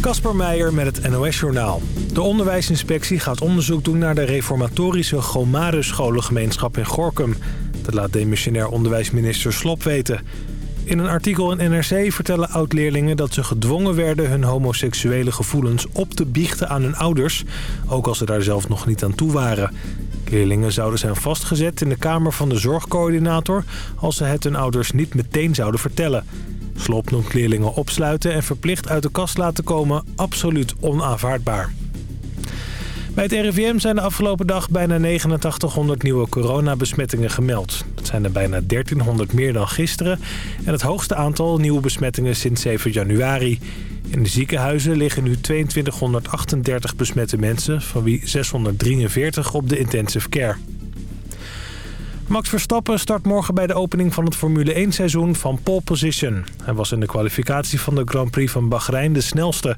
Kasper Meijer met het NOS-journaal. De onderwijsinspectie gaat onderzoek doen naar de reformatorische Gomarus scholengemeenschap in Gorkum. Dat laat demissionair onderwijsminister Slop weten. In een artikel in NRC vertellen oud-leerlingen dat ze gedwongen werden... hun homoseksuele gevoelens op te biechten aan hun ouders... ook als ze daar zelf nog niet aan toe waren. Leerlingen zouden zijn vastgezet in de kamer van de zorgcoördinator... als ze het hun ouders niet meteen zouden vertellen. Slop noemt leerlingen opsluiten en verplicht uit de kast laten komen absoluut onaanvaardbaar. Bij het RIVM zijn de afgelopen dag bijna 8900 nieuwe coronabesmettingen gemeld. Dat zijn er bijna 1300 meer dan gisteren en het hoogste aantal nieuwe besmettingen sinds 7 januari. In de ziekenhuizen liggen nu 2238 besmette mensen, van wie 643 op de intensive care. Max Verstappen start morgen bij de opening van het Formule 1-seizoen van pole position. Hij was in de kwalificatie van de Grand Prix van Bahrein de snelste.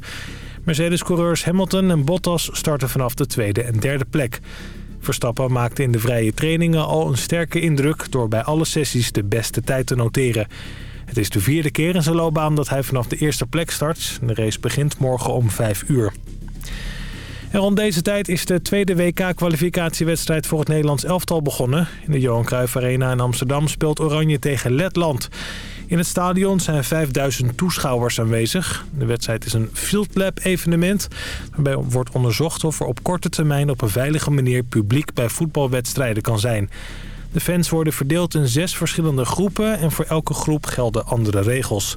Mercedes-coureurs Hamilton en Bottas starten vanaf de tweede en derde plek. Verstappen maakte in de vrije trainingen al een sterke indruk... door bij alle sessies de beste tijd te noteren. Het is de vierde keer in zijn loopbaan dat hij vanaf de eerste plek start. De race begint morgen om 5 uur. Rond deze tijd is de tweede WK-kwalificatiewedstrijd voor het Nederlands elftal begonnen. In de Johan Cruijff Arena in Amsterdam speelt Oranje tegen Letland. In het stadion zijn 5000 toeschouwers aanwezig. De wedstrijd is een Field Lab evenement. Waarbij wordt onderzocht of er op korte termijn op een veilige manier publiek bij voetbalwedstrijden kan zijn. De fans worden verdeeld in zes verschillende groepen en voor elke groep gelden andere regels.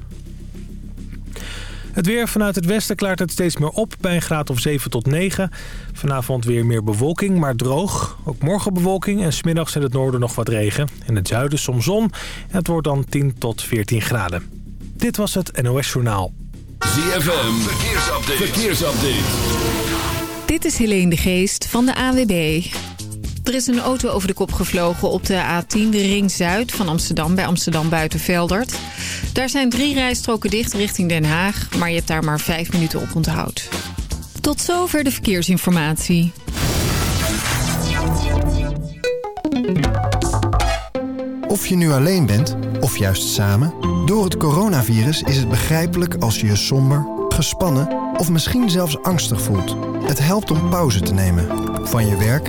Het weer vanuit het westen klaart het steeds meer op bij een graad of 7 tot 9. Vanavond weer meer bewolking, maar droog. Ook morgen bewolking en smiddags in het noorden nog wat regen. In het zuiden soms zon. En het wordt dan 10 tot 14 graden. Dit was het NOS Journaal. ZFM, verkeersupdate. verkeersupdate. Dit is Helene de Geest van de AWB. Er is een auto over de kop gevlogen op de A10, de Ring Zuid van Amsterdam... bij Amsterdam Buitenveldert. Daar zijn drie rijstroken dicht richting Den Haag... maar je hebt daar maar vijf minuten op onthoud. Tot zover de verkeersinformatie. Of je nu alleen bent, of juist samen... door het coronavirus is het begrijpelijk als je je somber, gespannen... of misschien zelfs angstig voelt. Het helpt om pauze te nemen. Van je werk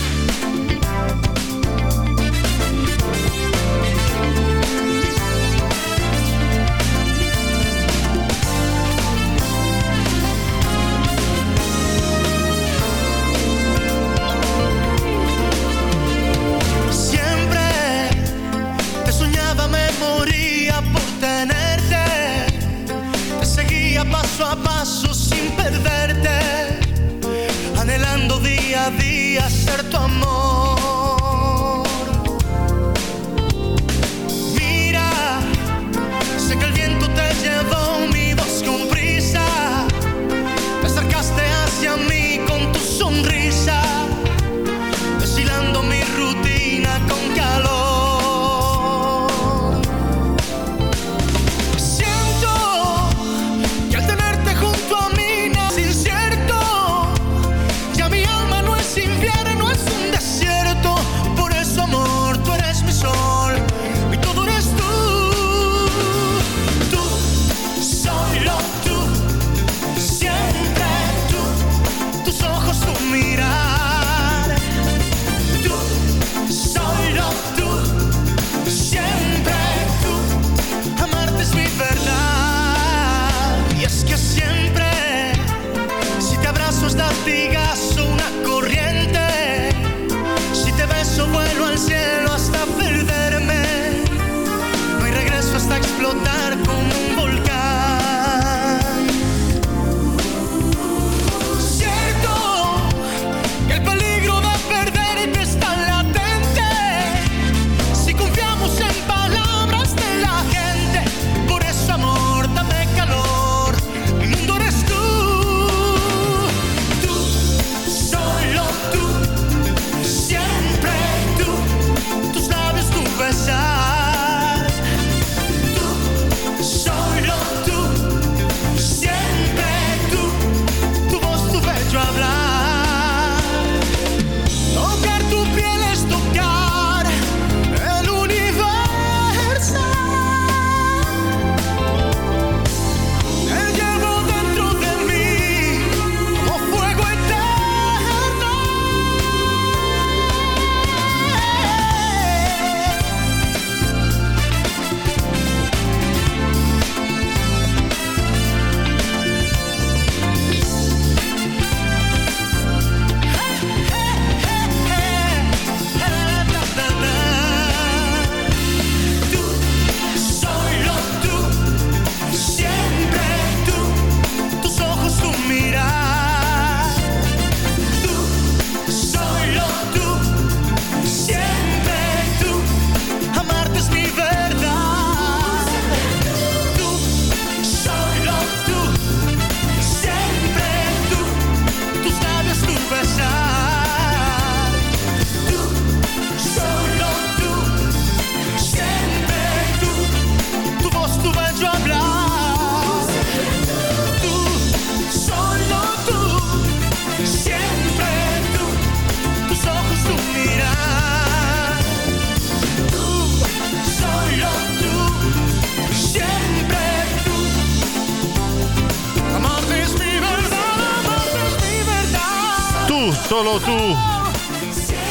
Tu,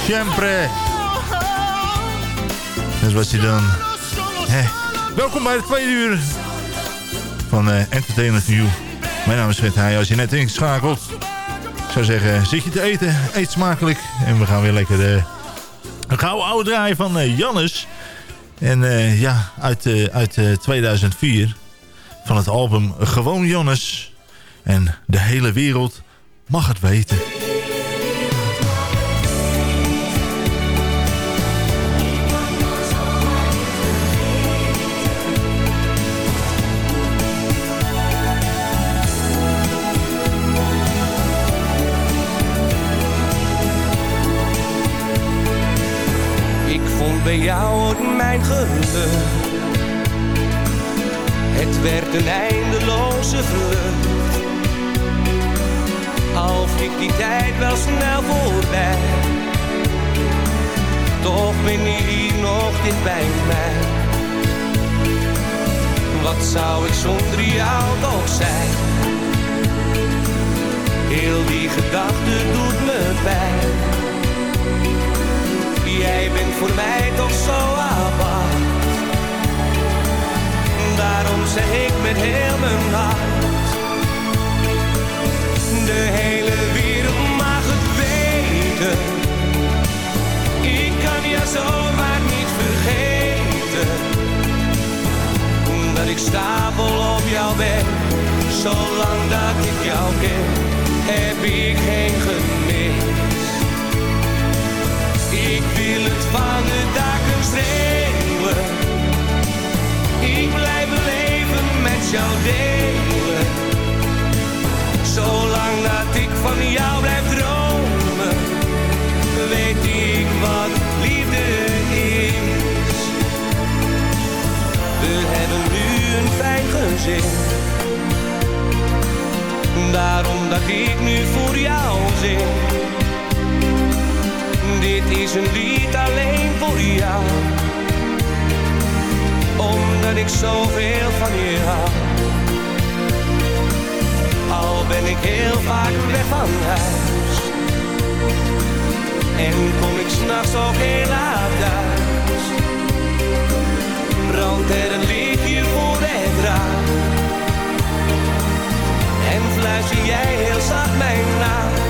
siempre. Dat is wat je dan... Welkom bij de tweede uur van uh, Entertainment View. Mijn naam is Fred Heij. Als je net ingeschakeld, ik zou zeggen, zit je te eten, eet smakelijk. En we gaan weer lekker de een gouden oude draai van uh, Jannes. En ja, uit, uit 2004 van het album Gewoon Jannes. En de hele wereld mag het weten. Bij jou het mijn geluk. Het werd een eindeloze vlucht. Al vliegt die tijd wel snel voorbij. Toch ben je hier nog dicht bij mij. Wat zou ik zonder jou toch zijn? Heel die gedachte doet me pijn. Jij bent voor mij toch zo apart. Daarom zeg ik met heel mijn hart. De hele wereld mag het weten. Ik kan je zomaar niet vergeten. Dat ik stapel op jou ben. Zolang dat ik jou ken, heb ik geen gemis. Wil het van de daken schreeuwen. Ik blijf leven met jou delen. Zolang dat ik van jou blijf dromen, weet ik wat liefde is. We hebben nu een fijn gezin. Daarom dat ik nu voor jou zing. Dit is een lied alleen voor jou. Omdat ik zoveel van je hou. Al ben ik heel vaak weg van huis. En kom ik s'nachts ook heel laat thuis. Brandt er een lichtje voor het raam. En fluister jij heel zacht mijn naam.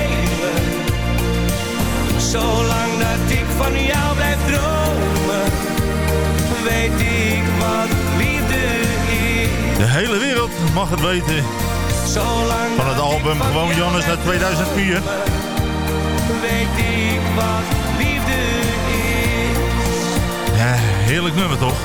Zolang dat ik van jou blijf dromen, weet ik wat liefde is. De hele wereld mag het weten. Zolang Van het album Gewoon Jannes uit 2004. Weet ik wat liefde is. Ja, heerlijk nummer toch?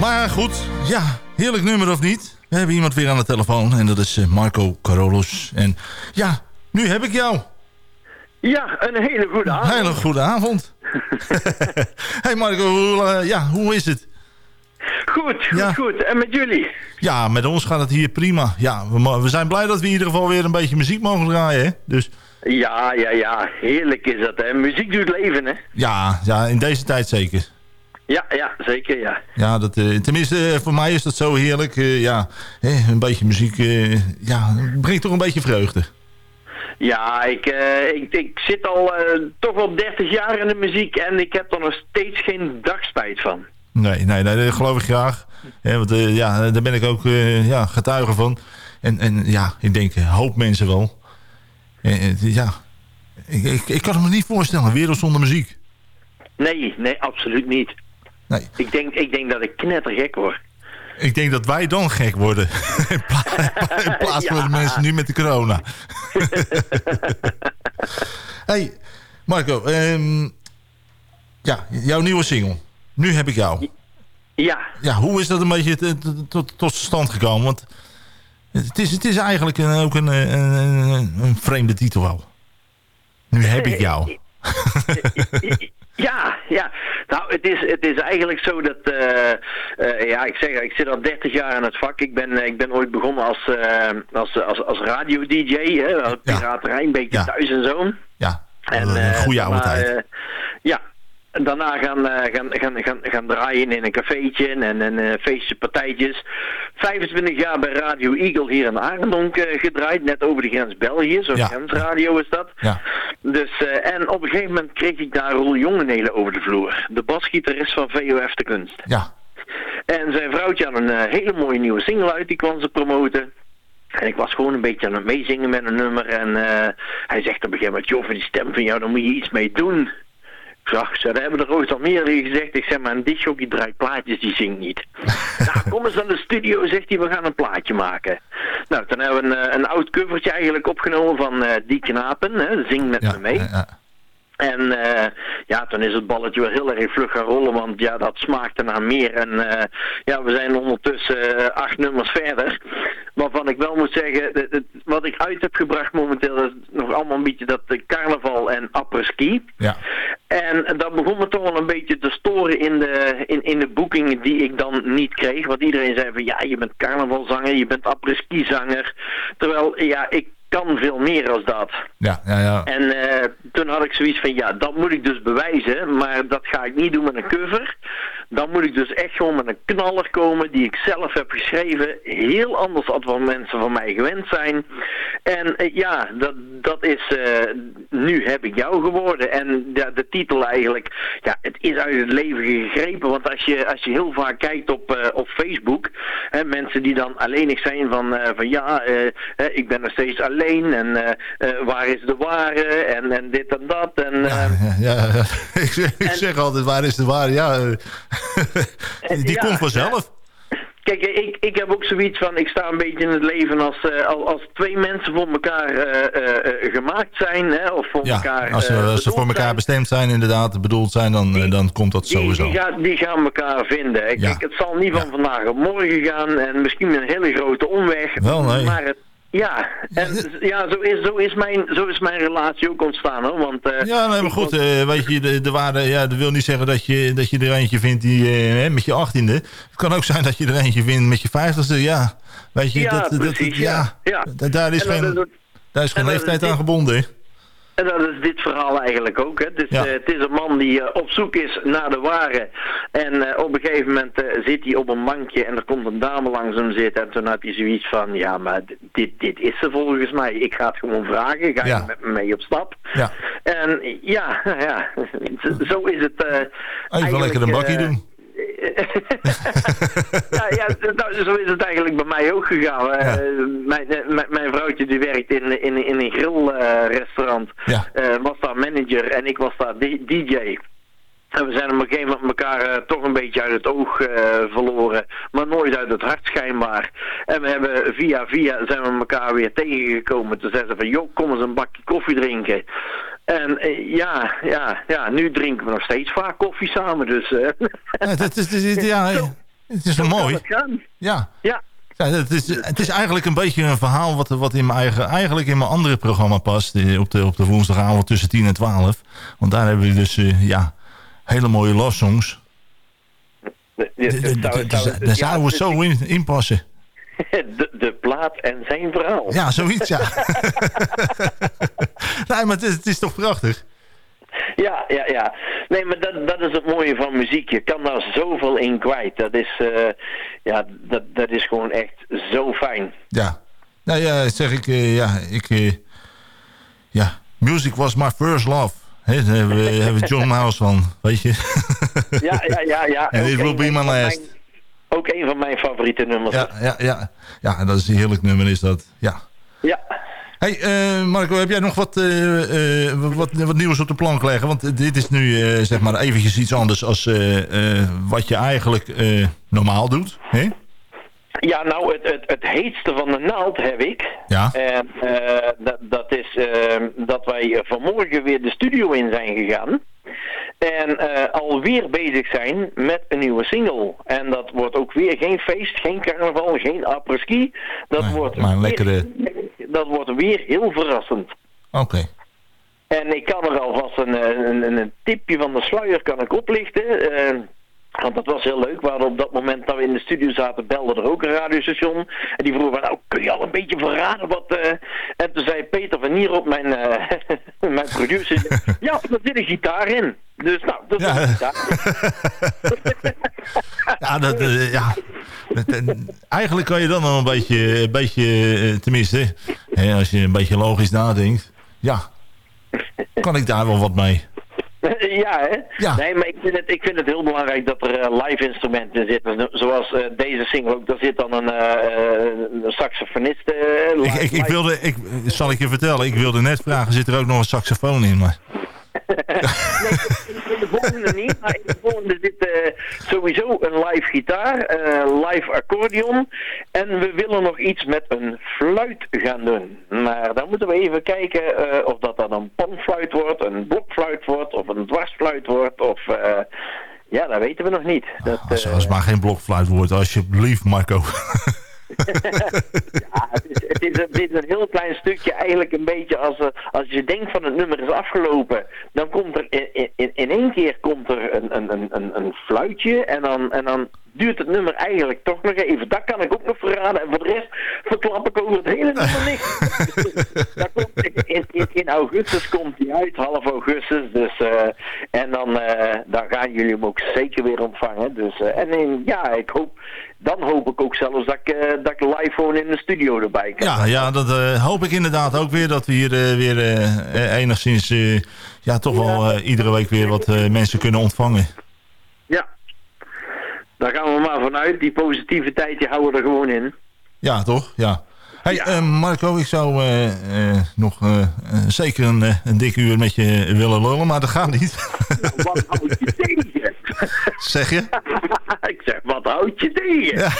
Maar goed, ja, heerlijk nummer of niet? We hebben iemand weer aan de telefoon en dat is eh, Marco Carolus. En ja, nu heb ik jou. Ja, een hele goede avond. Hele goede avond. hey Marco, hoe, eh, ja, hoe is het? Goed, goed, Ja. goed. En met jullie? Ja, met ons gaat het hier prima. Ja, we, we zijn blij dat we in ieder geval weer een beetje muziek mogen draaien. Hè? Dus Ja, ja, ja. Heerlijk is dat, hè. Muziek doet leven, hè. ja, ja, in deze tijd zeker. Ja, ja, zeker, ja. Ja, dat, eh, tenminste, eh, voor mij is dat zo heerlijk. Eh, ja, hè, een beetje muziek ja, brengt toch een beetje vreugde. Ja, ik, ik, ik zit al toch wel 30 jaar in de muziek en ik heb er nog steeds geen dag spijt van. Nee, nee, nee dat geloof ik graag. Want ja, daar ben ik ook ja, getuige van. En, en ja, ik denk een hoop mensen wel. Ja, ik, ik, ik kan het me niet voorstellen, een wereld zonder muziek. Nee, nee, absoluut niet. Nee. Ik denk, ik denk dat ik knettergek word. Ik denk dat wij dan gek worden. in, pla- in plaats van de mensen nu met de corona. hey, Marco. ehm, ja, jouw nieuwe single. Nu heb ik jou. Ja, Ja, hoe is dat een beetje tot, tot stand gekomen? Want Het is, het is eigenlijk een, ook een, een, een, vreemde titel. Nu heb ik jou. Ja, ja. Nou, het is, het is eigenlijk zo dat, eh, eh, ja, ik zeg, ik zit al 30 jaar in het vak. Ik ben, ik ben ooit begonnen als, uh, als, als, als radio-dj, hè, piraterij, een beetje thuis en zo. Ja, en, een goede oude tijd. ja, daarna gaan, uh, gaan, gaan, gaan, gaan draaien in een cafeetje en een uh, feestje, partijtjes. 25 jaar bij Radio Eagle hier in Arendonk uh, gedraaid, net over de grens België, zo'n ja. grensradio is dat. Ja. Dus, en op een gegeven moment kreeg ik daar Roel Jongenelen over de vloer. De basgitarist van VOF de Kunst. Ja. En zijn vrouwtje had een hele mooie nieuwe single uit, die kwam ze promoten. En ik was gewoon een beetje aan het meezingen met een nummer. En hij zegt op een gegeven moment, joh, die stem van jou, daar moet je iets mee doen. Zag ze, hebben er ooit al meer gezegd. Ik zeg maar, een disjockey draait plaatjes, die zingt niet. nou, kom eens naar de studio, zegt hij, we gaan een plaatje maken. Nou, toen hebben we een, een oud covertje eigenlijk opgenomen van uh, Die Knapen, hè, Zing met ja, me mee. Ja, ja. En uh, ja, toen is het balletje wel heel erg vlug gaan rollen, want ja, dat smaakte naar meer. En uh, ja, we zijn ondertussen uh, acht nummers verder. Waarvan ik wel moet zeggen, het, het, wat ik uit heb gebracht momenteel is nog allemaal een beetje dat carnaval en apres-ski. Ja. En dat begon me toch wel een beetje te storen in de, in, in de boekingen die ik dan niet kreeg. Want iedereen zei van ja, je bent carnavalzanger, je bent apres-ski zanger. Terwijl ja, ik kan veel meer als dat. Ja, ja, ja. En uh, toen had ik zoiets van, ja, dat moet ik dus bewijzen, maar dat ga ik niet doen met een cover. Dan moet ik dus echt gewoon met een knaller komen die ik zelf heb geschreven. Heel anders dan wat mensen van mij gewend zijn. En uh, ja, dat, dat is uh, Nu heb ik jou geworden. En ja, de titel eigenlijk, ja, het is uit het leven gegrepen. Want als je, als je heel vaak kijkt op, op Facebook, hè, mensen die dan alleenig zijn van, van ja, ik ben nog steeds alleen en waar is de ware en, en dit en dat. En, ja, ja, ja. ik, zeg, ik en, zeg altijd, waar is de ware? Ja, die ja, komt vanzelf. Kijk, ik, ik heb ook zoiets van, ik sta een beetje in het leven als, uh, als twee mensen voor elkaar uh, uh, gemaakt zijn, hè, of voor ja, elkaar als, als ze voor elkaar zijn. bestemd zijn, inderdaad, bedoeld zijn, dan, die, dan komt dat die, sowieso. Die, gaan, die gaan elkaar vinden. Ik, het zal niet van vandaag op morgen gaan en misschien een hele grote omweg, Wel, nee. maar het ja, en ja, zo is, zo is, mijn, zo is mijn relatie ook ontstaan hoor. Want, uh, ja, nee, maar goed, uh, weet je, de, de waarde, ja, dat wil niet zeggen dat je, dat je er eentje vindt die, uh, met je achttiende. Het kan ook zijn dat je er eentje vindt met je vijftigste, ja. Weet je, ja, dat, precies, dat, ja, ja. daar is geen, dat, daar is geen leeftijd aan gebonden. En dat is dit verhaal eigenlijk ook. Hè. Dus, ja. uh, het is een man die uh, op zoek is naar de ware. En uh, op een gegeven moment zit hij op een bankje en er komt een dame langs hem zitten. En toen had hij zoiets van, ja maar dit, dit is ze volgens mij. Ik ga het gewoon vragen. Ga ja. je met me mee op stap? Ja. En ja, ja zo is het Even lekker een bakje doen. ja, ja nou, zo is het eigenlijk bij mij ook gegaan. Ja. Uh, mijn, mijn, vrouwtje die werkt in, in, in een grillrestaurant. Uh, ja. uh, was daar manager en ik was daar DJ. En we zijn op een gegeven moment elkaar uh, toch een beetje uit het oog uh, verloren. Maar nooit uit het hart schijnbaar. En we hebben via via zijn we elkaar weer tegengekomen. Toen zeiden ze van, joh, kom eens een bakje koffie drinken. En uh, ja, ja, ja, nu drinken we nog steeds vaak koffie samen. Dus, ja, het, is, ja, het is wel mooi. Ja. ja. Ja, het, is, het is eigenlijk een beetje een verhaal wat, wat in mijn eigen, eigenlijk in mijn andere programma past. Op de, op de woensdagavond tussen 10 en 12. Want daar hebben we dus, ja hele mooie love songs. Daar zouden we zo in, in passen. De, de plaat en zijn verhaal. Ja, zoiets, ja. nee, maar het is, het is toch prachtig? Ja, ja, ja. Nee, maar dat, dat is het mooie van muziek. Je kan daar zoveel in kwijt. Dat is, uh, ja, dat, dat is gewoon echt zo fijn. Ja. Nou ja, zeg ik, uh, ja, ik, uh, ja, music was my first love. He, daar hebben we, hebben we John Miles van, weet je. Ja, ja, ja. ja. En dit will be my last. Ook een van mijn favoriete nummers. Ja, ja, ja. ja dat is een heerlijk nummer is dat. Ja. Ja. Hey, uh, Marco, heb jij nog wat, uh, uh, wat, wat nieuws op de plank leggen? Want dit is nu zeg maar eventjes iets anders als wat je eigenlijk normaal doet. Hè? Ja, nou, het, het, het heetste van de naald heb ik. Ja. En dat, dat is dat wij vanmorgen weer de studio in zijn gegaan. En uh, alweer bezig zijn met een nieuwe single. En dat wordt ook weer geen feest, geen carnaval, geen apres-ski. Dat, Nee, wordt maar een weer- lekkere- dat wordt weer heel verrassend. Oké. En ik kan er alvast een, eh, een, een, tipje van de sluier kan ik oplichten. Eh, want dat was heel leuk. We hadden op dat moment dat we in de studio zaten, belde er ook een radiostation. En die vroeg van, nou kun je al een beetje verraden wat... eh En toen zei Peter van Nierop, mijn, eh, mijn producer, ja, er zit een gitaar in. Dus nou, dat is Ja. een gitaar. Ja, dat, eh, ja. Eigenlijk kan je dan al een beetje, een beetje tenminste, hè, als je een beetje logisch nadenkt, ja, kan ik daar wel wat mee. ja, hè? Ja. Nee, maar ik vind, het, ik vind het heel belangrijk dat er eh, live instrumenten in zitten. Zoals eh, deze single ook, daar zit dan een, een saxofonist. Ik, live- ik, ik wilde, ik, zal ik je vertellen, ik wilde net vragen, zit er ook nog een saxofoon in? Maar, in de volgende niet, maar in de volgende zit eh, sowieso een live gitaar, eh, live accordeon. En we willen nog iets met een fluit gaan doen. Maar dan moeten we even kijken eh, of dat dan een panfluit wordt, een blokfluit wordt, of een dwarsfluit wordt. Of, ja, dat weten we nog niet. Dat, als, eh, als maar geen blokfluit wordt, alsjeblieft Marco. Ja, het is, is, het is een heel klein stukje, eigenlijk een beetje als, eh, als je denkt van het nummer is afgelopen, dan komt er in, in, in één keer komt er een, een, een, een, een fluitje en dan, en dan duurt het nummer eigenlijk toch nog even. Dat kan ik ook nog verraden en voor de rest verklap ik over het hele nummer niks. Augustus komt hij uit, half augustus, dus eh, en dan, eh, dan gaan jullie hem ook zeker weer ontvangen. Dus, eh, en in, ja, ik hoop, dan hoop ik ook zelfs dat ik, dat ik live gewoon in de studio erbij kan. Ja, ja dat hoop ik inderdaad ook weer, dat we hier weer enigszins, ja toch wel iedere week weer wat mensen kunnen ontvangen. Ja. Daar gaan we maar vanuit. Die positiviteit die houden we er gewoon in. Ja, toch? Ja. Hey, Ja. eh, Marco, ik zou eh, eh, nog zeker een, een dik uur met je willen lullen, maar dat gaat niet. Wat houd je tegen? zeg je? ik zeg, wat houd je tegen? Ja.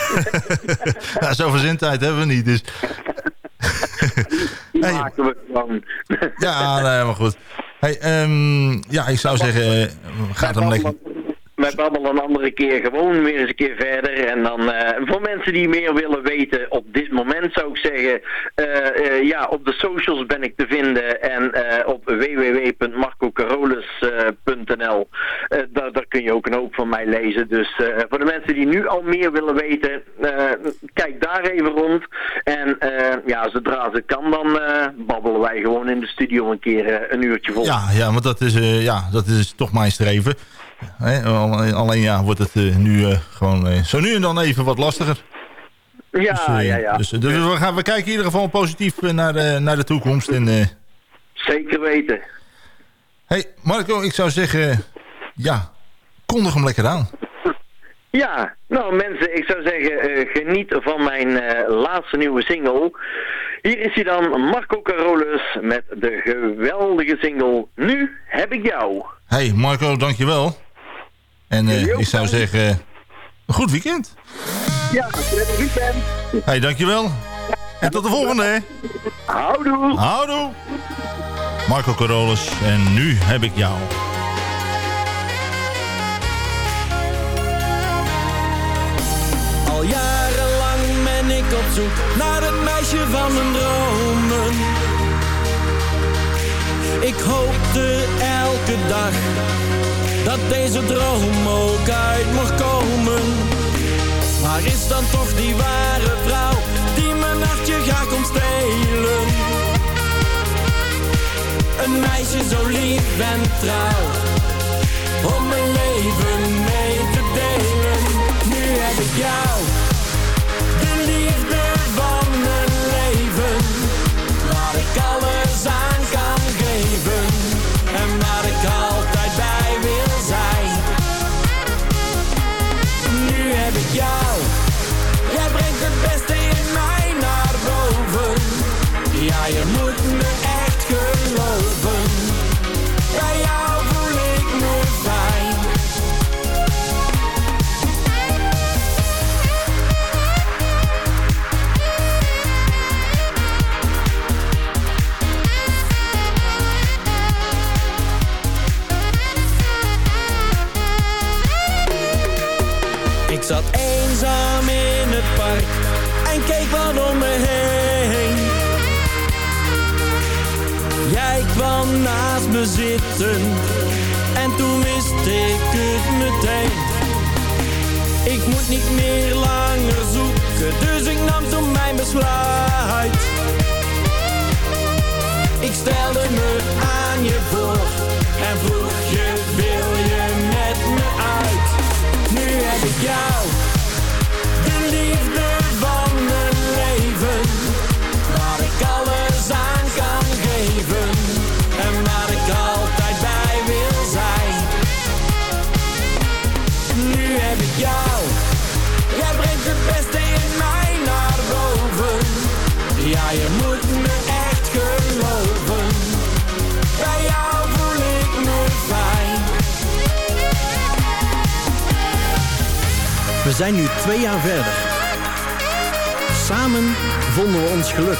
ja, zoveel zintijd hebben we niet, dus... Die Hey. maken we gewoon. Ja, nee, maar goed. Hey, ehm, ja, ik zou zeggen, gaat hem lekker... We babbelen een andere keer gewoon weer eens een keer verder. En dan eh, voor mensen die meer willen weten op dit moment zou ik zeggen... eh, eh, ja, op de socials ben ik te vinden. En op www.marcocarolus.nl daar, daar kun je ook een hoop van mij lezen. Dus voor de mensen die nu al meer willen weten... kijk daar even rond. En ja, zodra ze kan dan babbelen wij gewoon in de studio een keer een uurtje vol. Ja, ja, want dat is, ja, dat is toch mijn streven. Alleen, alleen ja, wordt het eh, nu eh, gewoon eh, zo nu en dan even wat lastiger. ja, Dus, ja. ja. Dus, dus we, gaan, we kijken in ieder geval positief naar, de, naar de toekomst. En, Zeker weten. hey, Marco, ik zou zeggen, ja, kondig hem lekker aan. Ja, nou mensen, ik zou zeggen, geniet van mijn laatste nieuwe single. Hier is hij dan, Marco Carolus, met de geweldige single Nu heb ik jou. Hey Marco, dankjewel. En eh, ik zou zeggen, een goed weekend. Ja, prettig weekend. Hey, dankjewel. En tot de volgende, hè. Houdoe. Houdoe. Marco Carolus, en nu heb ik jou. Al jarenlang ben ik op zoek naar het meisje van mijn dromen. Ik hoopte elke dag dat deze droom ook uit mag komen. Waar is dan toch die ware vrouw die mijn nachtje graag komt stelen? Een meisje zo lief en trouw, om mijn leven mee te delen. Nu heb ik jou, en toen wist ik het meteen. Ik moet niet meer langer zoeken, dus ik nam toen mijn besluit. Ik stelde me aan je voor en vroeg je, zijn nu twee jaar verder. Samen vonden we ons geluk.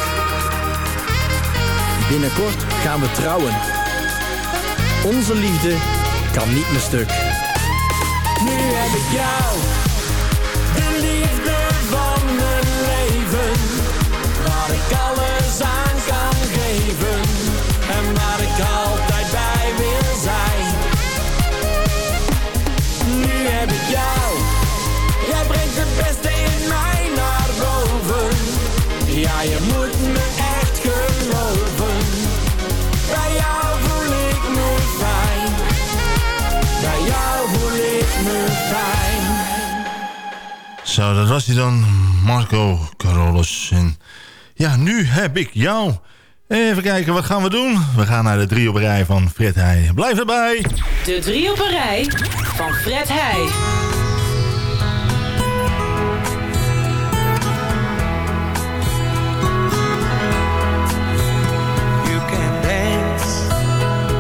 Binnenkort gaan we trouwen. Onze liefde kan niet meer stuk. Nu heb ik jou, de liefde van mijn leven. Waar ik alles aan kan geven en waar ik altijd bij wil zijn. Nu heb ik jou, Ja, je moet me echt geloven. Bij jou voel ik me fijn. Bij jou voel ik me fijn. Zo, dat was hij dan, Marco Carolus. En ja, nu heb ik jou. Even kijken, wat gaan we doen? We gaan naar de drie op rij van Fred Heij. Blijf erbij! De drie op een rij van Fred Heij.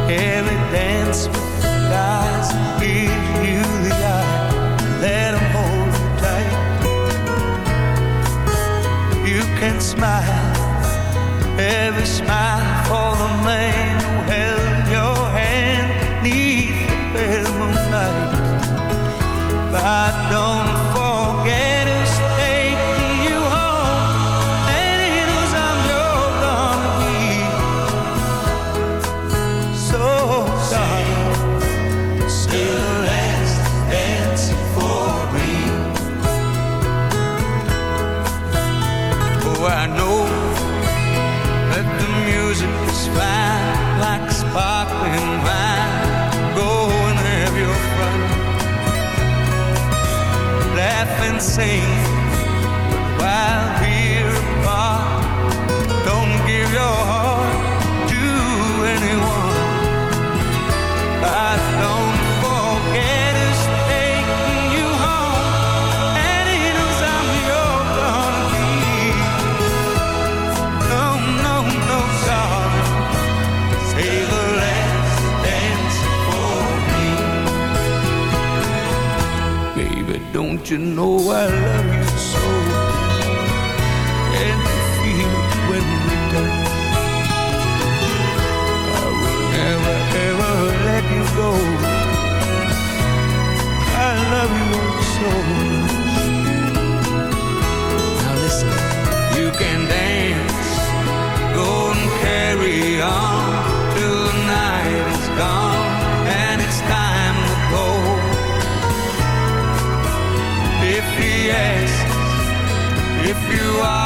Every dance with the guys you the eye. Hold you tight. You can smile, every smile for the man who held your hand the pale moonlight. But don't don't you know I love you so? And you feel it when we touch. I will never, ever let you go. I love you so much. Now listen, you can dance, go and carry on till the night is gone yes. If you are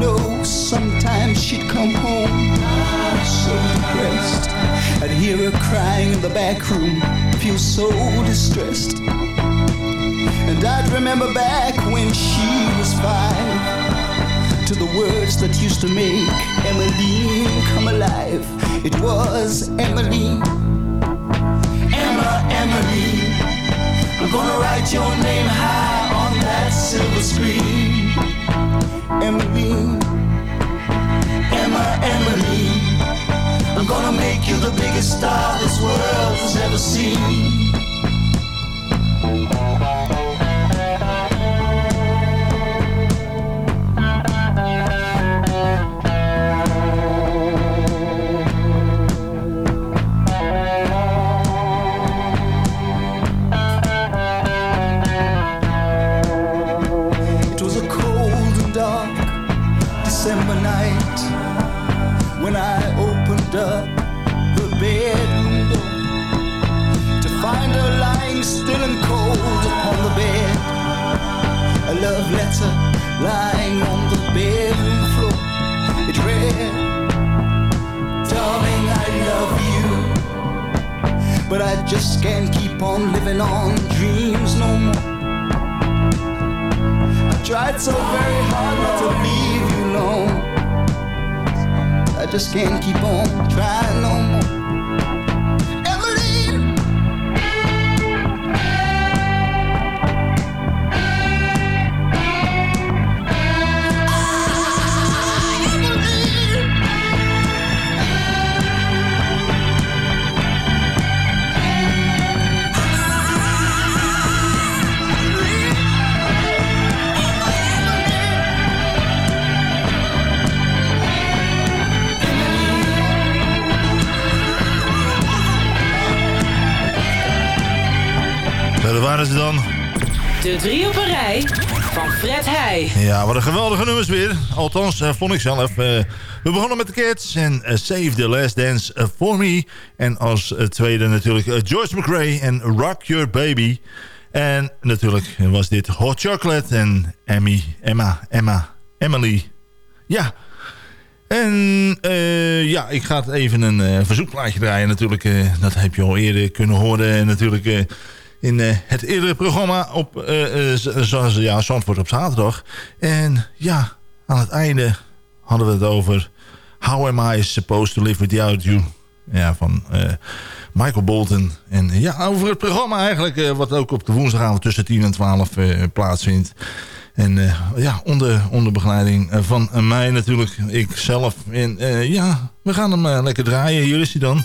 Know, sometimes she'd come home so depressed. I'd hear her crying in the back room, feel so distressed. And I'd remember back when she was five to the words that used to make Emmeline come alive. It was Emmeline, Emma, Emmeline. I'm gonna write your name high on that silver screen. Emmeline, Emma, Emmeline. I'm gonna make you the biggest star this world has ever seen. Love letter lying on the bedroom floor. It read, Darling, I love you, but I just can't keep on living on dreams no more. I tried so very hard not to leave you alone. I just can't keep on trying no more. Waren ze dan. De drie op een rij van Fred Heij. Ja, wat een geweldige nummers weer. Althans, eh, vond ik zelf. Eh, we begonnen met de Kids en eh, Save the Last Dance for Me. En als tweede natuurlijk George McRae en Rock Your Baby. En natuurlijk was dit Hot Chocolate en Emmy, Emma, Emma, Emily. Ja. En ja, ik ga het even een verzoekplaatje draaien natuurlijk. dat heb je al eerder kunnen horen. En natuurlijk in eh, het eerdere programma op zoals ja, Zandvoort op zaterdag. En ja, aan het einde hadden we het over... How am I supposed to live without you? Ja, van Michael Bolton. En ja, over het programma eigenlijk... wat ook op de woensdagavond tussen 10 en 12 eh, plaatsvindt. En ja, onder, onder begeleiding van mij natuurlijk, ik zelf. En ja, we gaan hem lekker draaien. Hier is hij dan.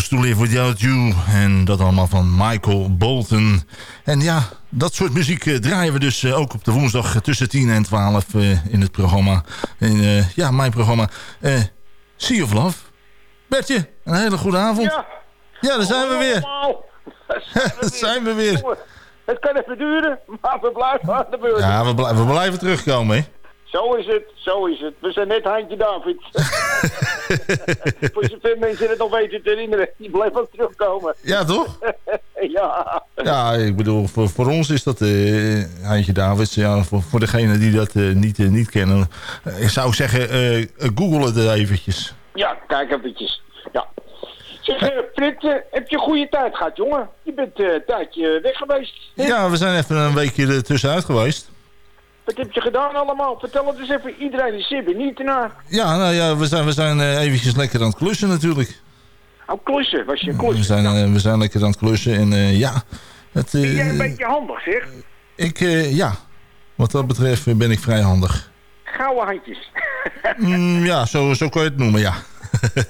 supposed to live without you? En dat allemaal van Michael Bolton. En ja, dat soort muziek eh, draaien we dus eh, ook op de woensdag tussen 10 en 12 eh, in het programma. In, ja, mijn programma. eh sea of Love. Bertje, een hele goede avond. Ja. Ja, daar zijn we weer. Daar zijn we weer. Het kan even duren, maar we blijven aan de beurt. Ja, we, blij- we blijven terugkomen, hè? Zo is het, zo is het. We zijn net Handje David. Voor zover mensen het nog weten te herinneren, die blijven ook terugkomen. Ja, toch? ja. Ja, ik bedoel, voor, voor ons is dat eh Heintje Davids. Ja, voor, voor degenen die dat eh, niet, eh, niet kennen. ik zou zeggen, google het eventjes. Ja, kijk eventjes. Ja. Zeg, eh, Frit, heb je een goede tijd gehad, jongen? Je bent een tijdje weg geweest. Ja, we zijn even een weekje er tussenuit geweest. Wat heb je gedaan allemaal? Vertel het eens even. Iedereen is zeer benieuwd naar. Ja, nou ja, we zijn, we zijn eh, eventjes lekker aan het klussen natuurlijk. Oh, klussen. Was je een We klussen? zijn, eh, we zijn lekker aan het klussen en eh, ja. Het, Ben jij een beetje handig, zeg? ik, ja, wat dat betreft ben ik vrij handig. Gouden handjes. Mm, ja, zo, zo kan je het noemen, ja.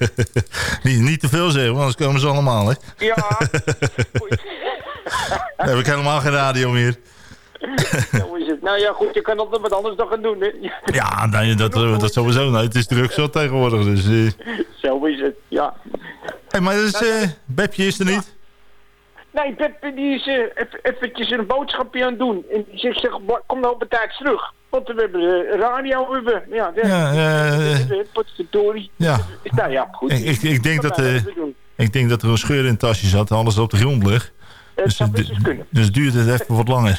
niet, niet te veel zeggen, want anders komen ze allemaal, hè. Ja. Heb ik helemaal geen radio meer. Zo is het. Nou ja, goed, je kan altijd wat anders nog gaan doen, hè? Ja, nee, dat, eh, dat sowieso. Nee, het is druk zo tegenwoordig. Dus, eh. Zo is het, ja. Hey, maar dus, eh Bepje is er niet? Nee, Pep die is even, eventjes een boodschapje aan het doen. En die zegt, zeg, "Bla- kom nou op een tijd terug. Want we hebben radio, we hebben, ja, Ja, ja. Nou ja, goed. Ik, ik, ik, denk dat, eh, ik denk dat er een scheur in het tasje zat, alles op de grond ligt. Het Dus, zou het- best eens kunnen. dus duurt het even wat langer.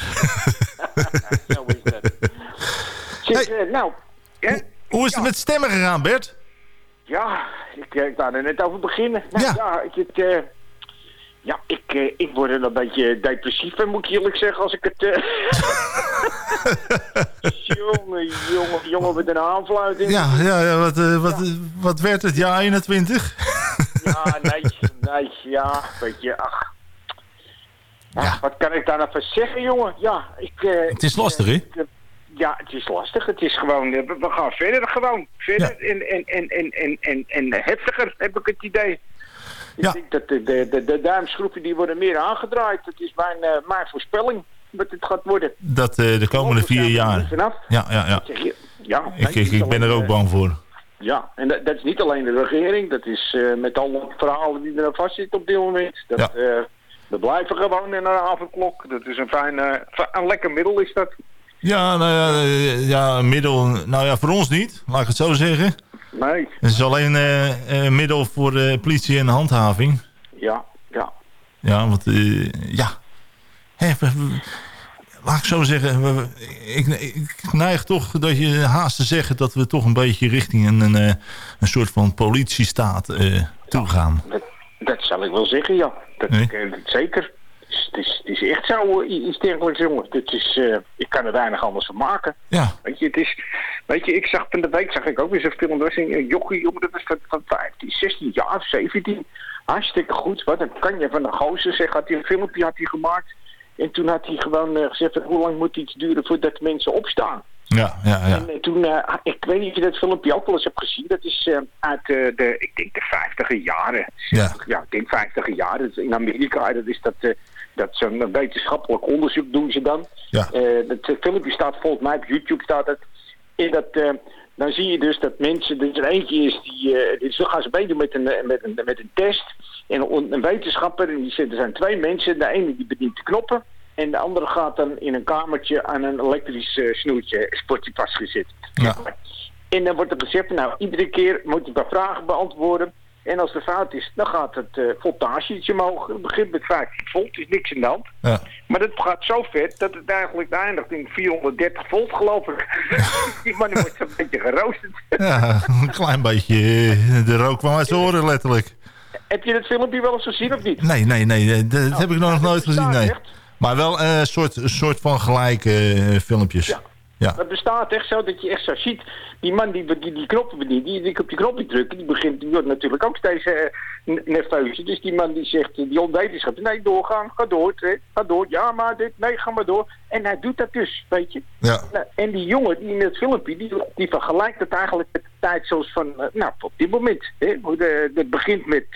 Zo is dat. Zeg, eh, nou, hè? Hoe is het met stemmen gegaan, Bert? Ja, ik, eh, ik wou er net over beginnen. Nou, Ja. ja. ik, het, eh, ja ik, eh, ik word er een beetje depressief van, moet ik eerlijk zeggen, als ik het... eh jongen, jongen, jongen, met een aanfluiting. Ja, ja, ja wat, eh, wat, eh, wat werd het? Ja, 21? Ja, nee, nee, ja, weet je, ach. Ja, Wat kan ik daar nou van zeggen, jongen? Ja, ik... eh, Het is lastig, hè? ik, eh, ja, het is lastig. Het is gewoon... eh, we, we gaan verder gewoon. Verder en, en, en, en, en, en, en heftiger, heb ik het idee. Ik Ja. denk dat de, de, de, de duimschroeven die worden meer aangedraaid. Het is mijn, eh, mijn voorspelling wat het gaat worden. Dat eh, de komende vier jaar. Vanaf. Ja, ja, ja. Je, ja, Ik, ik, ik ben er ook eh, bang voor. ja, en dat, dat is niet alleen de regering, dat is eh, met alle verhalen die er aan vastzitten op dit moment. Dat, Ja. Eh, we blijven gewoon in een avondklok. Dat is een fijn, eh, fi- een lekker middel is dat. Ja, nou ja, eh, ja, middel... Nou ja, voor ons niet, laat ik het zo zeggen. Nee, Het is alleen eh, een middel voor de politie en handhaving. ja, ja. Ja, want eh, ja. Laat ik zo zeggen. ik, ik neig toch dat je haast te zeggen dat we toch een beetje richting een, een, eh, een soort van politiestaat eh toe gaan. Dat, dat zal ik wel zeggen, ja. Dat, Nee? dat zeker. Het is, het, is, het is echt zo eh, iets dergelijks, jongen. Dit is, eh, ik kan er weinig anders van maken. Ja, Weet je, het is, weet je, ik zag van de week zag ik ook weer zo'n film. Dat was een jochie, jongen, dat was van, van 15, 16 jaar of 17. Hartstikke goed. Wat een kan je van de gozer zeg. Had hij een filmpje had hij gemaakt. En toen had hij gewoon eh, gezegd, hoe lang moet iets duren voordat mensen opstaan? Ja, ja. ja. En eh, toen, eh, ik weet niet of je dat filmpje ook wel eens hebt gezien. Dat is eh, uit de, ik denk de vijftiger jaren. Ja. Ja, ik denk vijftiger jaren. In Amerika, dat is dat, dat zo'n wetenschappelijk onderzoek doen ze dan. Ja. Dat filmpje staat volgens mij op YouTube staat het. En dat, dan zie je dus dat mensen, is er eentje is die, dus dan gaan ze meedoen met een, met een, met een test. En een, een wetenschapper, en die er zijn twee mensen. De ene die bedient de knoppen. En de andere gaat dan in een kamertje aan een elektrisch eh, snoertje, sportje vastgezet. Ja. En dan wordt er gezegd, nou, iedere keer moet je een paar vragen beantwoorden. En als er fout is, dan gaat het eh voltage iets omhoog. Het begint met 15 volt, is niks in de hand. ja. Maar dat gaat zo ver dat het eigenlijk eindigt in 430 volt, geloof ik. Die man wordt zo'n beetje geroosterd. Ja, een klein beetje. eh, De rook uit zijn oren letterlijk. Heb je dat filmpje wel eens gezien of niet? Nee, nee, nee. Dat heb ik nog nooit gezien, nee. echt. Maar wel eh, een soort, soort van gelijke eh, filmpjes. Ja. Ja. Dat bestaat echt zo dat je echt zo ziet. Die man die die, die knoppen bedient, die, die op die knopje drukken, die begint, die wordt natuurlijk ook steeds n- nerveus. Dus die man die zegt, die onwetenschap, nee doorgaan, ga door, hè, ga door, ja maar dit, nee ga maar door. En hij doet dat dus, weet je. Ja. Nou, en die jongen die in het filmpje, die, die vergelijkt het eigenlijk met tijd zoals van, nou, op dit moment. Hè? Hoe de- Het begint met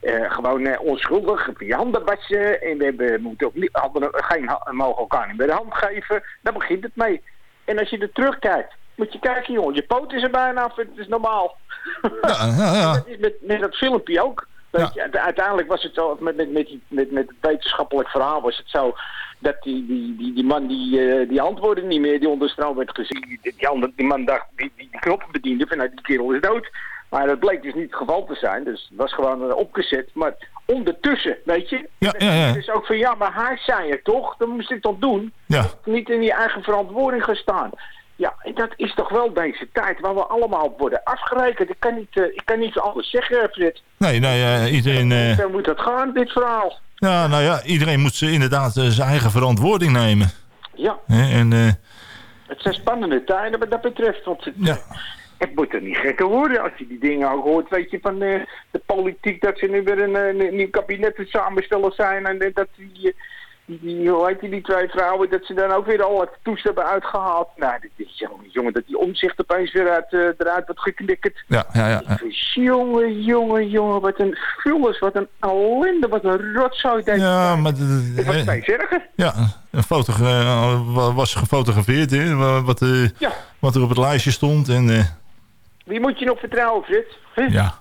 eh, gewoon eh, onschuldig, je handen wassen. En we hebben, moeten ook niet, handen, geen, mogen elkaar niet bij de hand geven. Daar begint het mee. En als je er terugkijkt, moet je kijken, jongen. Je poot is er bijna af, het is normaal. Ja, ja, ja. Dat is met, met dat filmpje ook. Weet je, uite- uiteindelijk was het zo, met, met, met, met, met het wetenschappelijk verhaal was het zo dat die, die, die, die man die, eh, die antwoorden niet meer, die onder stroom werd gezien. Die, die, man dacht, die, die, die knoppen bediende van nou, die kerel is dood. Maar dat bleek dus niet het geval te zijn, dus het was gewoon eh, opgezet. Maar ondertussen, weet je, Ja, ja, ja. dus ook van ja, maar hij zei het toch, dan moest ik dat doen. Ja. Niet in je eigen verantwoording gaan staan. Ja, en dat is toch wel deze tijd waar we allemaal op worden afgerekend. Ik kan niet, eh, ik kan niet anders zeggen, Frit. Nee, nou ja, iedereen... eh, Zo moet dat gaan, dit verhaal. ja, nou ja, iedereen moet ze inderdaad eh, zijn eigen verantwoording nemen. Ja, En eh, het zijn spannende tijden wat dat betreft. Want het, ja, het moet er niet gekker worden als je die dingen ook hoort, weet je, van eh, de politiek dat ze nu weer een, eh, een nieuw kabinet te samenstellen zijn. En eh, dat die, die, hoe heet die, die twee vrouwen, dat ze dan ook weer al het toest hebben uitgehaald. Nou, dit is jongen, jongen, dat die omzicht opeens weer uit, eruit wordt geknikkerd. ja, ja, ja. ja. Jongen, jongen, jongen, wat een vullis, wat een ellende, wat een rotzooi Ja, maar... Het was eh, steeds erger. Ja, een foto wa- was gefotografeerd, hè, wa- wat, Ja. wat er op het lijstje stond. En Wie moet je nog vertrouwen, Frits? Ja,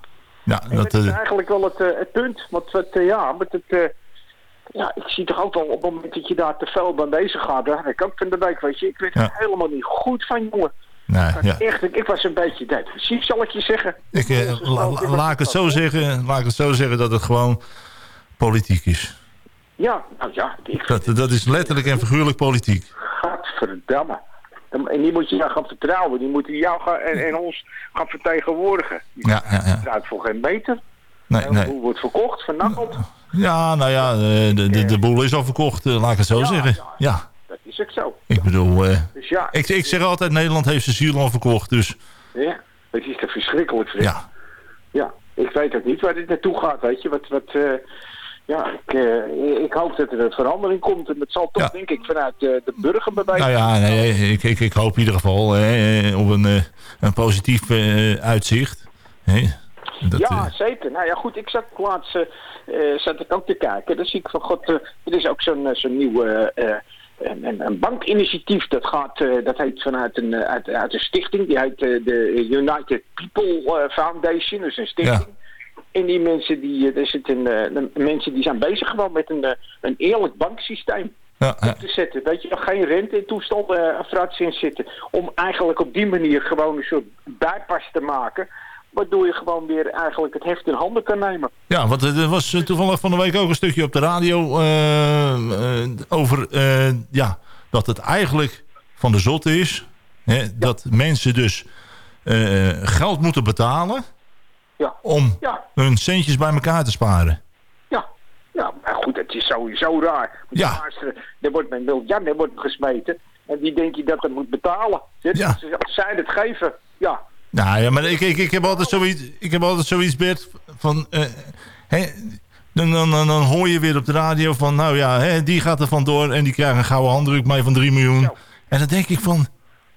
ja En dat, dat is eh, eigenlijk wel het, eh, het punt. Want wat, eh, ja, met het, ja, ik zie toch ook wel op het moment dat je daar te veel bij bezig gaat. Daar ik ook van de week, weet je. Ik weet Ja. er helemaal niet goed van, jongen. nee, ja. Echt, ik, ik was een beetje depressief, zal ik je zeggen. Ik, eh, la- la- laat ik het zo zeggen, laat ik het zo zeggen dat het gewoon politiek is. Ja, nou ja, ik Dat, dat is letterlijk en figuurlijk politiek. Gadverdamme. En die moet je dan gaan vertrouwen. Die moeten jou gaan, en, en ons gaan vertegenwoordigen. Ja, ja, ja. draait voor geen meter. Nee, En nee. Hoe wordt verkocht, vernakkeld. Ja, nou ja, eh, de, de, de boel is al verkocht, eh, laat ik het zo Ja, zeggen. ja. Ja, Dat is ook zo. ik bedoel, eh, Dus ja, ik, ik zeg altijd, Nederland heeft zijn ziel al verkocht. Dus ja het is toch verschrikkelijk. Fred. ja, Ja, ik weet ook niet waar dit naartoe gaat, weet je. Wat, wat, ja, ik, eh, ik hoop dat er een verandering komt. En dat zal toch, Ja. denk ik, vanuit eh, de burger bij nou ja, nee, ik, ik, ik hoop in ieder geval eh, op een, een positief uitzicht. Hè? Dat, ja, zeker. Nou ja, goed, ik zat laatst zat ik ook te kijken. Dan zie ik van, god, er is ook zo'n zo'n nieuw eh, een, een, bankinitiatief. Dat, gaat, dat heet vanuit een, uit, uit een stichting. Die heet de United People Foundation. Dus een stichting. En die mensen die, eh, er zitten, eh, de mensen die zijn bezig gewoon met een, eh, een eerlijk banksysteem ja, ja. te zetten. Weet je, geen rente-toestanden uh, fractie in zitten. Om eigenlijk op die manier gewoon een soort bijpas te maken. Waardoor je gewoon weer eigenlijk het heft in handen kan nemen. Ja, want er was eh, toevallig van de week ook een stukje op de radio eh, eh, over eh, ja, dat het eigenlijk van de zot is. Hè, Dat mensen dus eh, geld moeten betalen Ja. om Ja. hun centjes bij elkaar te sparen. Ja, ja maar goed, het is sowieso raar. Ja. Er wordt met miljard er wordt gesmeten. En die denk je dat het moet betalen. Ja. Als zij het geven, ja. Nou ja, maar ik, ik, ik heb altijd zoiets, ik heb altijd zoiets Bert, van... hè, dan, dan, dan, dan hoor je weer op de radio van, nou ja, hè, die gaat er vandoor en die krijgt een gouden handdruk mee van 3 miljoen. En dan denk ik van,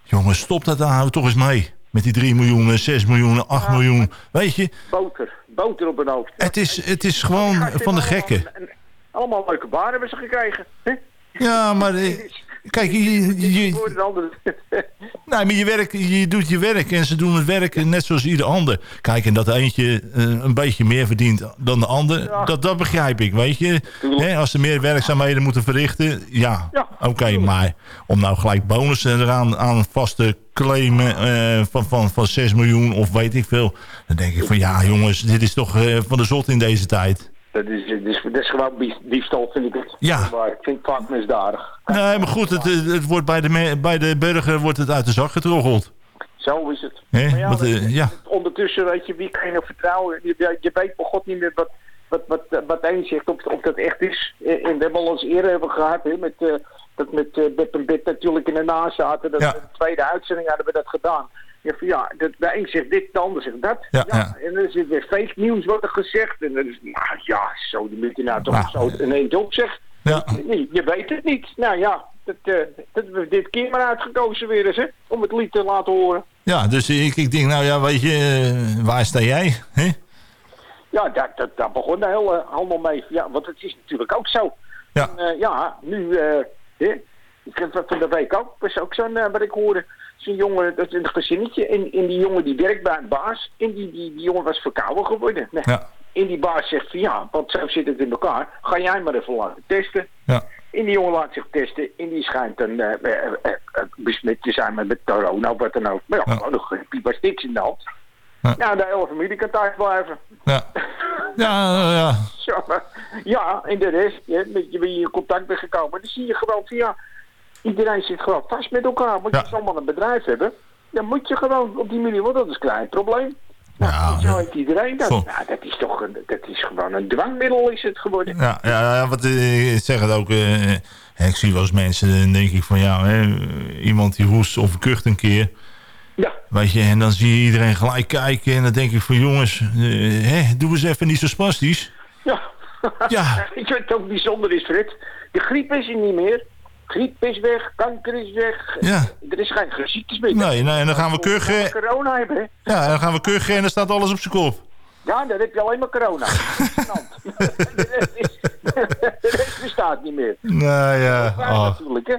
jongens, stop dat dan, hou toch eens mee. Met die 3 miljoen, 6 miljoen, 8 miljoen. Weet je, Boter. Boter op hun hoofd. het is, het is gewoon van de gekken. allemaal een- een- Allemaal leuke banen hebben ze gekregen. Hè? Ja, maar kijk, je, je. Nee, maar je, werk, je doet je werk en ze doen het werk net zoals ieder ander. Kijk, en dat de eentje eh, een beetje meer verdient dan de ander, Ja. dat, dat begrijp ik, weet je. Als ze meer werkzaamheden moeten verrichten, ja, Ja, oké. maar om nou gelijk bonussen eraan aan vast te claimen eh, van, van, van 6 miljoen of weet ik veel. Dan denk ik van, ja jongens, dit is toch eh, van de zot in deze tijd. Dat is, dat is, dat is gewoon dief- diefstal, vind ik het. Ja. Maar ik vind het vaak misdadig. Nee, maar goed, het, het wordt bij, de, me- bij de burger wordt het uit de zak getroggeld. Zo is het. Maar ja, eh, ja. Ondertussen weet je, wie kan je nog vertrouwen? Je, je, weet bij god niet meer wat, wat, wat, wat één zegt, of, of dat echt is. Eh, En we hebben al eens eerder hebben gehad, hè, met, eh, dat met eh Bip en Bit natuurlijk in de naast zaten. Dat Ja. in de tweede uitzending hadden we dat gedaan. Ja, van, ja dat, de een zegt dit, de ander zegt dat. Ja, ja. En dan is het weer fake nieuws wordt er gezegd. En dan is nou ja, zo, die moet je nou toch Nou, zo ineens ook zeggen. Ja. Nee, je weet het niet. Nou ja, dat, eh, dat hebben we dit keer maar uitgekozen weer eens, hè. Om het lied te laten horen. Ja, dus ik, ik denk, nou ja, weet je, eh, waar sta jij? Hè? Ja, daar, dat, daar begon de hele handel mee. Ja, want het is natuurlijk ook zo. Ja. En, eh, ja, nu, eh, hè, ik heb van de week ook, was ook zo'n, wat ik hoorde, zo'n jongen, dat is een gezinnetje, en, en die jongen die werkt bij een baas, en die, die, die jongen was verkouden geworden. Nee. Ja. En die baas zegt van ja, want zo zit het in elkaar, ga jij maar even laten testen. Ja. En die jongen laat zich testen en die schijnt dan eh, eh, eh, besmet te zijn met, met corona of wat dan ook. Maar ja, nog geen piep niks in de hand. Ja. Nou, de hele familie kan thuis blijven. Ja. Ja, ja. Ja, en de rest, hè, met je wie je in contact bent gekomen, dan zie je gewoon van ja, iedereen zit gewoon vast met elkaar. Moet je allemaal een bedrijf hebben, dan moet je gewoon op die manier, want dat is een klein probleem. Ja, Zo heeft iedereen dat. Nou, dat is toch een, dat is gewoon een dwangmiddel is het geworden. Ja, ja, ja wat eh, ik zeg het ook. eh, ik zie wel eens mensen, dan denk ik van ja, hè, iemand die hoest of kucht een keer. Ja. Weet je, en dan zie je iedereen gelijk kijken en dan denk ik van jongens, eh, hè, doe eens even niet zo spastisch. Ja. Ja. Weet je wat ook bijzonder is, Fred? De griep is er niet meer. Griep is weg, kanker is weg. Ja. Er is geen ziektes meer. Nee, nee, en dan gaan we kuchen. Corona hebben? Ja, dan gaan we kuchen en dan staat alles op zijn kop. Ja, dan heb je alleen maar corona. de, rest is, de rest bestaat niet meer. Nou ja, oh. natuurlijk, hè.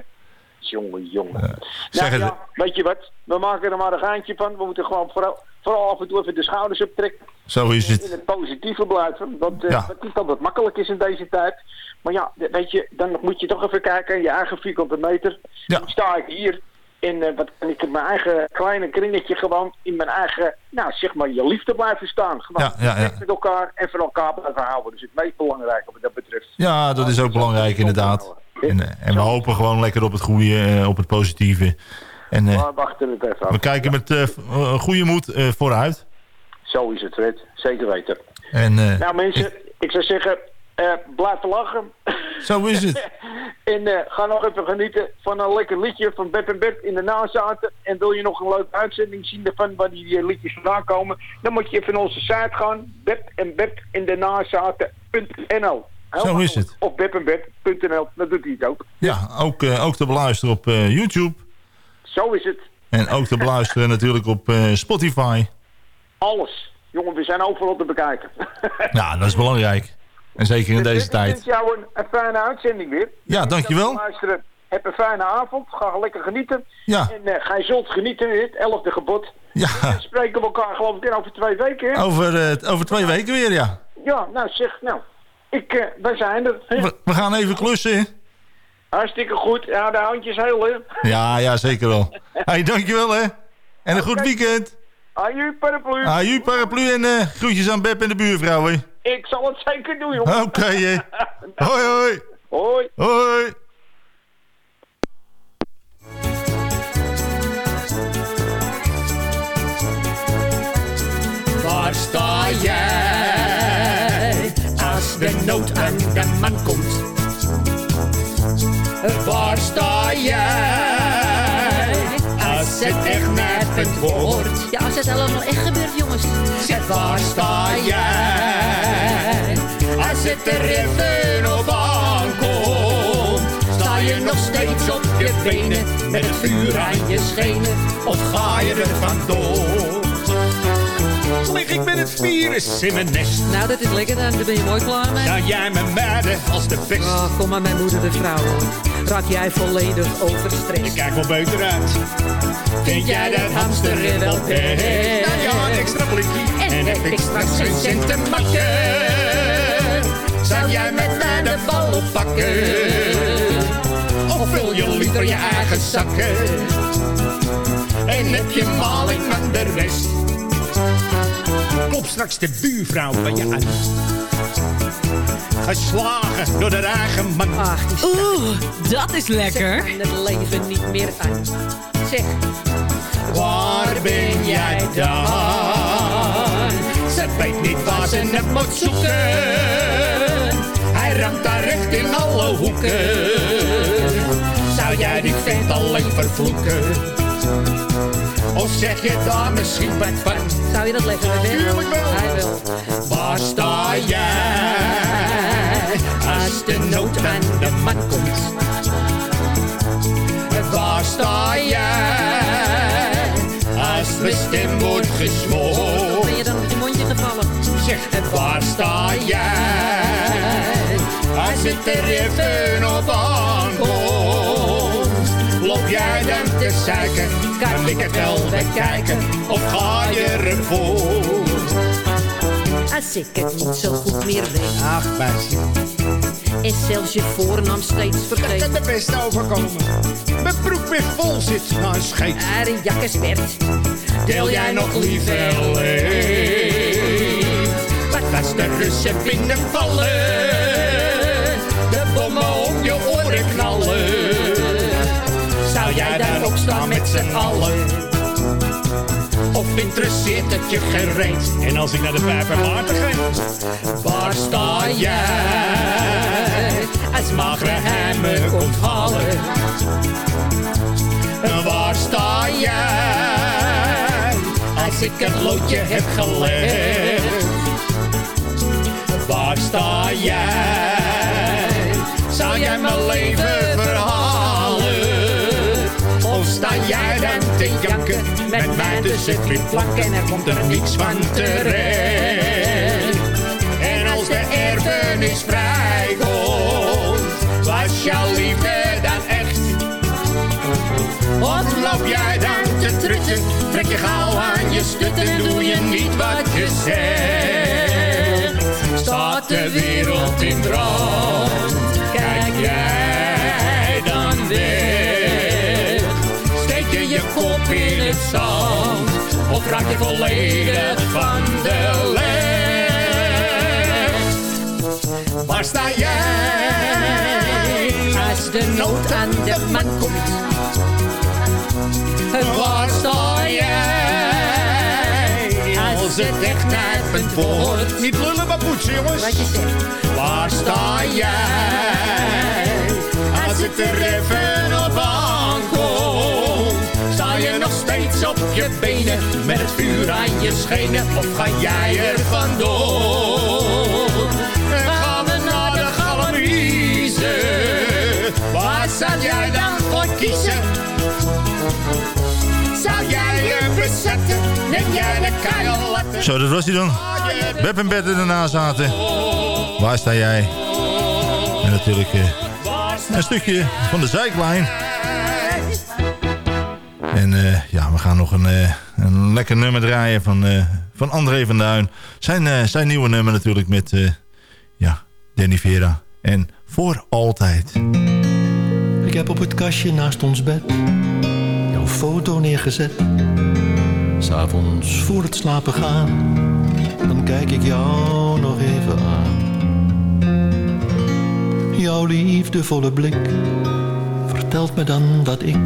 Jongen, jongen. Nou ja, weet je wat? We maken er maar een gaantje van. We moeten gewoon vooral, vooral af en toe even de schouders optrekken. Zo is In het. het positieve blijven. Want eh Ja. wat niet altijd makkelijk is in deze tijd. Maar ja, weet je, dan moet je toch even kijken. Je eigen vierkante meter. Ja. Sta ik hier. En eh, wat kan ik in mijn eigen kleine kringetje gewoon in mijn eigen, nou zeg maar, je liefde blijven staan. Gewoon Ja, ja, met elkaar en van elkaar blijven houden. Dus het meest belangrijke wat dat betreft. Ja, dat is ook belangrijk inderdaad. En, eh, en we hopen gewoon lekker op het goede, op het positieve. En eh, Maar wachten het even af. we kijken met eh, eh, goede moed vooruit. Zo is het, Fred. Zeker weten. En Nou mensen, ik zou zeggen, eh blijf lachen. zo is het. en ga nog even genieten van een lekker liedje van Beb en in de nazaten. En wil je nog een leuke uitzending zien van waar die liedjes vandaan komen, dan moet je even naar onze site gaan. Beb en in de nazaten.nl Zo is het. Of bebenbeb.nl, dat doet hij het ook. Ja, ook, ook te beluisteren op YouTube. Zo is het. En ook te beluisteren natuurlijk op eh, Spotify. Alles. Jongen, we zijn overal te bekijken. Ja, dat is belangrijk. En zeker in Dus deze Ik wens tijd. jou een, een fijne uitzending weer. Ja, dankjewel. Luisteren. Heb een fijne avond. Ga lekker genieten. Ja. En eh, gij zult genieten, het elfde gebod. Ja, We spreken elkaar geloof ik over twee weken. Hè? over, eh, over twee weken weer, ja. Ja, nou zeg, nou. Ik, eh, wij zijn er. hè? We, we gaan even klussen. Hartstikke goed. Ja, de handjes heel, hè. Ja, ja, zeker wel. Hey, dankjewel hè. En een goed weekend. Aju, paraplu. Aju, paraplu en eh, groetjes aan Beb en de buurvrouw, hè. Ik zal het zeker doen, jongen. Oké, hè. Hoi, hoi. Hoi. Hoi. Waar sta jij als de nood aan de man komt? Waar sta jij als het echt neffend wordt? Ja, als het allemaal echt gebeurt, jongens. Zeg, waar sta jij als het er even op aankomt? Sta je nog steeds op je benen met het vuur aan je schenen? Of ga je er vandoor? Lig ik met het virus in mijn nest? Nou, dat is lekker dan. Daar ben je mooi klaar mee. Jij me mijden als de best? Oh, kom maar, mijn moeder de vrouw. Raak jij volledig overstrest? Je kijkt wel beter uit. Vind jij dat hamster er wel best? Nou ja, een extra blikje. En heb ik straks geen cent te makken? Zou jij met mij de bal oppakken? Of vul je liever je eigen zakken? En heb je maling aan de rest? Klop straks de buurvrouw van je uit. Geslagen door de eigen man. Ach, die Oeh, dat is lekker. het leven niet meer aan. Zeg, Waar ben jij dan? Ze weet niet waar ze het moet zoeken. Hij ramt daar recht in alle hoeken. Zou jij die vent alleen vervloeken? Of zeg je daar misschien wat van? zou je dat leggen, Beb? Tuurlijk wel. Hij wil. Waar sta jij als de nood aan de man komt? Waar sta jij als stem wordt gesmoord. Ben je dan op je mondje gevallen? Zeg, waar sta jij? Als het er even op aankomt. Loop jij dan te zeiken? Kan ik het wel bekijken? Of ga je ervoor? Als ik het niet zo goed meer weet. Ach, meisje. En zelfs je voornaam steeds Dat vergeet. kan het best overkomen. Mijn broek weer vol zit na een scheet. Er een jakkespert. Deel jij nog liever leeg? Wat als de Russen binnenvallen? Jij daar opstaan met z'n allen? Of interesseert het je gereed? En als ik naar de vijver Maarten ga, waar sta jij? Als magere hem me komt halen. En waar sta jij? Als ik het loodje heb gelegd. Waar sta jij? Zou jij mijn leven verhalen? Sta jij dan te janken met mij tussen planken en er komt er niks van terecht? En als de erfenis vrijkomt, was jouw liefde dan echt? Of loop jij dan te trutten, trek je gauw aan je stutten, doe je niet wat je zegt? Staat de wereld in brand, kijk jij dan weg? Kop in het zand, of raak je volledig van de leg? Waar sta jij als de nood aan de man komt? En waar sta jij als het echt nijpend wordt? Niet lullen maar poetsen jongens. Wat je zegt. Waar sta jij als het er even op aankomt? Sta je nog steeds op je benen met het vuur aan je schenen of ga jij er vandoor? En gaan we naar de Galamise? Waar zou jij dan voor kiezen? Zou jij je bezetten? Neem jij de keilatten? Zo, dat was hij dan. Beb en Bert erna zaten. Waar sta jij? En natuurlijk eh, een stukje van de zijklijn. En eh, ja, we gaan nog een, eh, een lekker nummer draaien van, eh, van André van Duin. Zijn, eh, zijn nieuwe nummer natuurlijk met eh, ja, Danny Vera. En voor altijd. Ik heb op het kastje naast ons bed jouw foto neergezet. S'avonds voor het slapen gaan, dan kijk ik jou nog even aan. Jouw liefdevolle blik vertelt me dan dat ik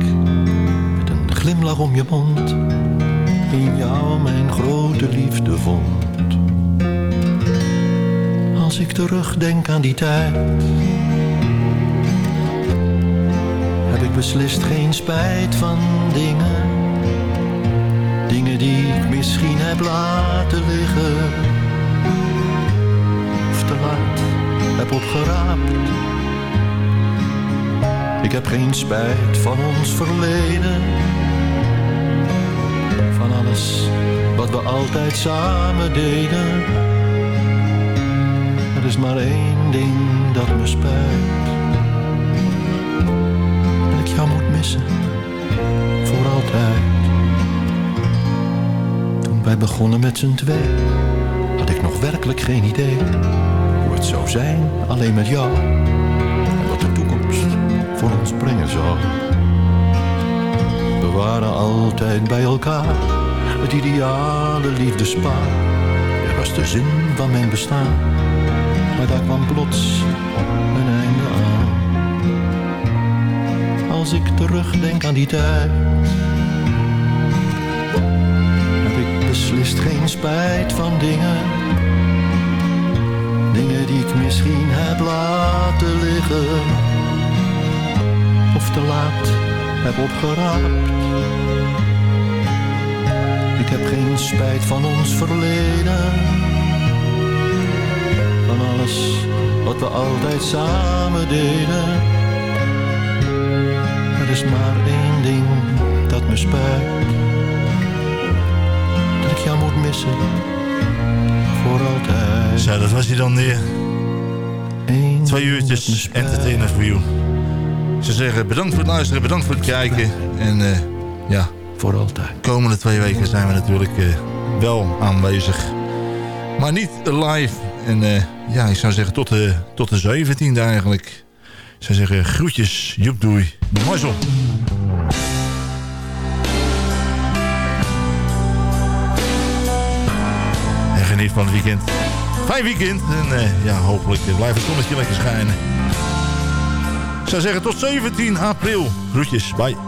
glimlach om je mond in jou mijn grote liefde vond. Als ik terugdenk aan die tijd heb ik beslist geen spijt van dingen. Dingen die ik misschien heb laten liggen. Of te laat heb opgeraapt. Ik heb geen spijt van ons verleden. Wat we altijd samen deden. Er is maar één ding dat me spijt dat ik jou moet missen, voor altijd. Toen wij begonnen met z'n twee, had ik nog werkelijk geen idee hoe het zou zijn alleen met jou en wat de toekomst voor ons brengen zou. We waren altijd bij elkaar, het ideale liefdespaar. Er was de zin van mijn bestaan, maar daar kwam plots een einde aan. Als ik terugdenk aan die tijd Heb ik beslist geen spijt van dingen Dingen die ik misschien heb laten liggen Of te laat heb opgeraapt ik heb geen spijt van ons verleden. Van alles wat we altijd samen deden. Er is maar één ding dat me spijt. Dat ik jou moet missen. Voor altijd. Zo, dat was hij dan weer. Eén Twee uurtjes entertainer voor jou. Ze zeggen bedankt voor het luisteren, bedankt voor het kijken. En uh, ja voor altijd. De komende twee weken zijn we natuurlijk eh, wel aanwezig. Maar niet live. En eh, ja, ik zou zeggen tot de, tot de 17e eigenlijk. Ik zou zeggen groetjes, joep doei, mazzel. En geniet van het weekend. Fijn weekend. En eh, ja, hopelijk blijft het zonnetje lekker schijnen. Ik zou zeggen tot 17 april. Groetjes, bye.